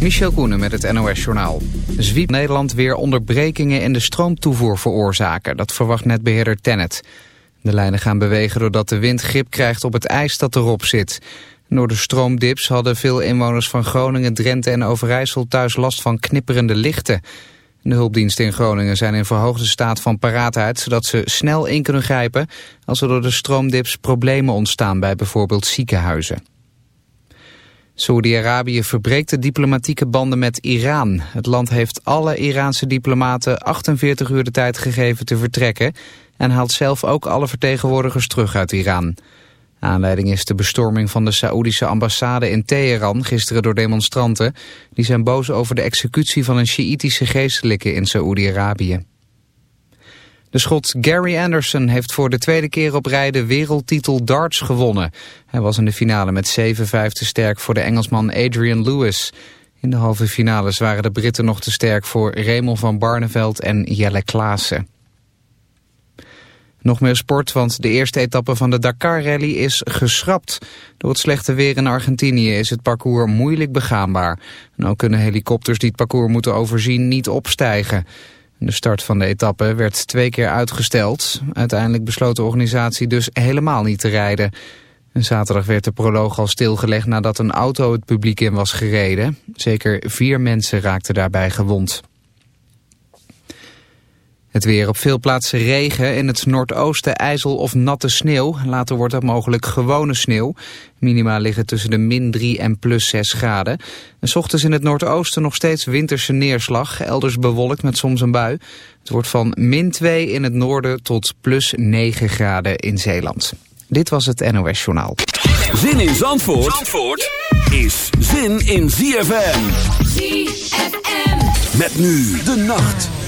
Michel Koenen met het NOS-journaal. Zwiep Nederland weer onderbrekingen in de stroomtoevoer veroorzaken. Dat verwacht netbeheerder Tennet. De lijnen gaan bewegen doordat de wind grip krijgt op het ijs dat erop zit. Door de stroomdips hadden veel inwoners van Groningen, Drenthe en Overijssel thuis last van knipperende lichten. De hulpdiensten in Groningen zijn in verhoogde staat van paraatheid... zodat ze snel in kunnen grijpen als er door de stroomdips problemen ontstaan bij bijvoorbeeld ziekenhuizen. Saudi-Arabië verbreekt de diplomatieke banden met Iran. Het land heeft alle Iraanse diplomaten 48 uur de tijd gegeven te vertrekken... en haalt zelf ook alle vertegenwoordigers terug uit Iran. Aanleiding is de bestorming van de Saoedische ambassade in Teheran gisteren door demonstranten. Die zijn boos over de executie van een Sjiïtische geestelijke in Saoedi-Arabië. De Schot Gary Anderson heeft voor de tweede keer op rij de wereldtitel darts gewonnen. Hij was in de finale met 7-5 te sterk voor de Engelsman Adrian Lewis. In de halve finales waren de Britten nog te sterk voor Raymond van Barneveld en Jelle Klaassen. Nog meer sport, want de eerste etappe van de Dakar-rally is geschrapt. Door het slechte weer in Argentinië is het parcours moeilijk begaanbaar. Ook kunnen helikopters die het parcours moeten overzien niet opstijgen. De start van de etappe werd twee keer uitgesteld. Uiteindelijk besloot de organisatie dus helemaal niet te rijden. En zaterdag werd de proloog al stilgelegd nadat een auto het publiek in was gereden. Zeker vier mensen raakten daarbij gewond. Het weer op veel plaatsen regen, in het noordoosten ijzel of natte sneeuw. Later wordt het mogelijk gewone sneeuw. Minima liggen tussen de min 3 en plus 6 graden. En ochtends in het noordoosten nog steeds winterse neerslag. Elders bewolkt met soms een bui. Het wordt van min 2 in het noorden tot plus 9 graden in Zeeland. Dit was het NOS Journaal. Zin in Zandvoort, Zandvoort is zin in ZFM. ZFM. Met nu de nacht.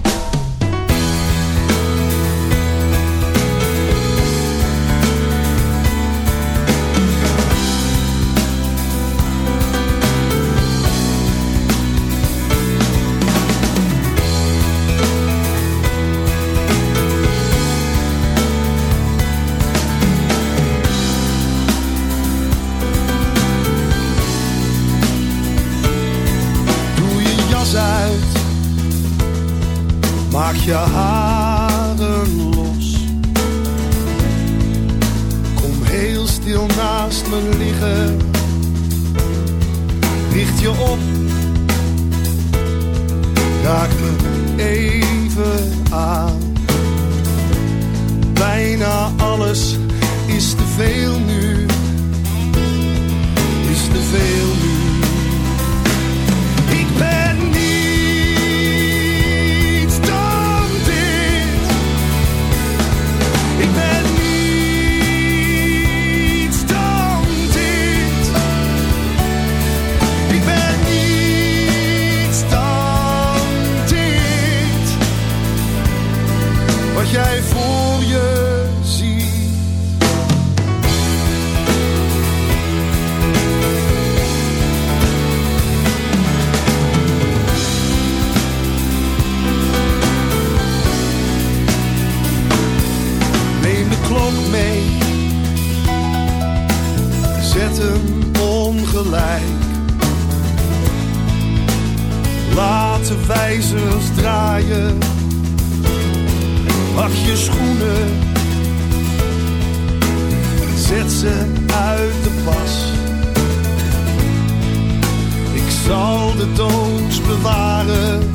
De doos bewaren,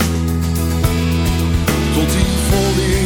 tot die vol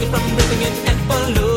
focused on building it and balloon.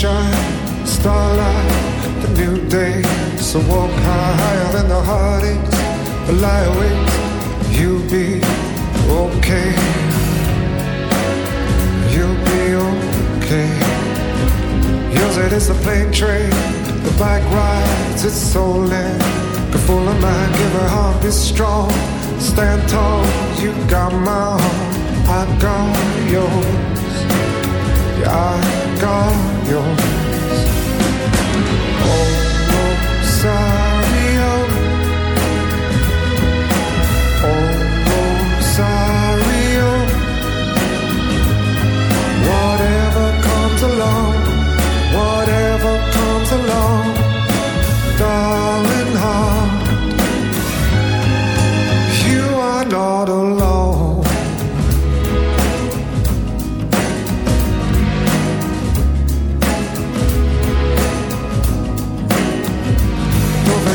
Sunshine, starlight, the new day. So walk higher than the heartaches, the lie awake. You'll be okay. You'll be okay. Yours it is a plane train, the bike rides its soul in. The full of mind, give her heart, be strong. Stand tall, you got my heart, I got yours. Yeah, I got Oh, sorry, oh. Oh, oh, oh. Whatever comes along, whatever comes along, darling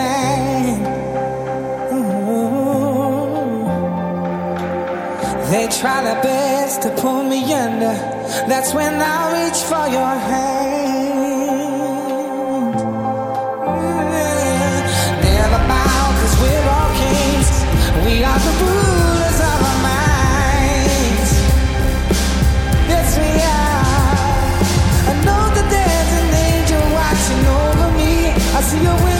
understand. They try their best to pull me under. That's when I reach for your hand. Mm-hmm. Never bow, we we're all kings. We are the rulers of our minds. Yes, we are. I know that there's an angel watching over me. I see a window.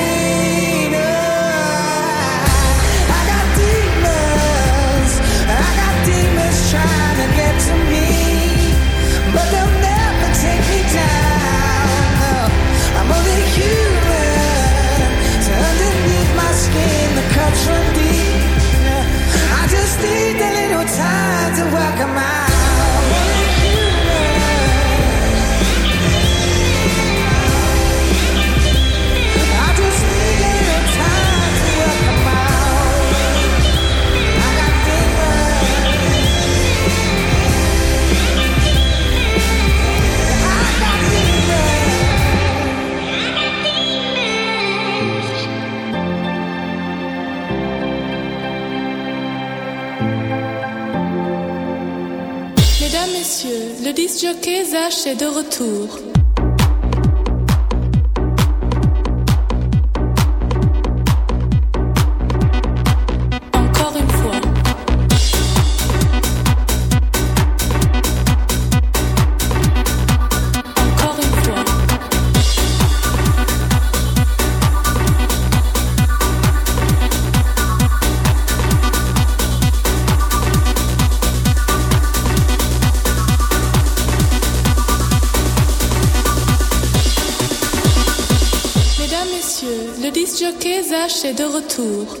come of Le disc jockey Zach est de retour. de retour.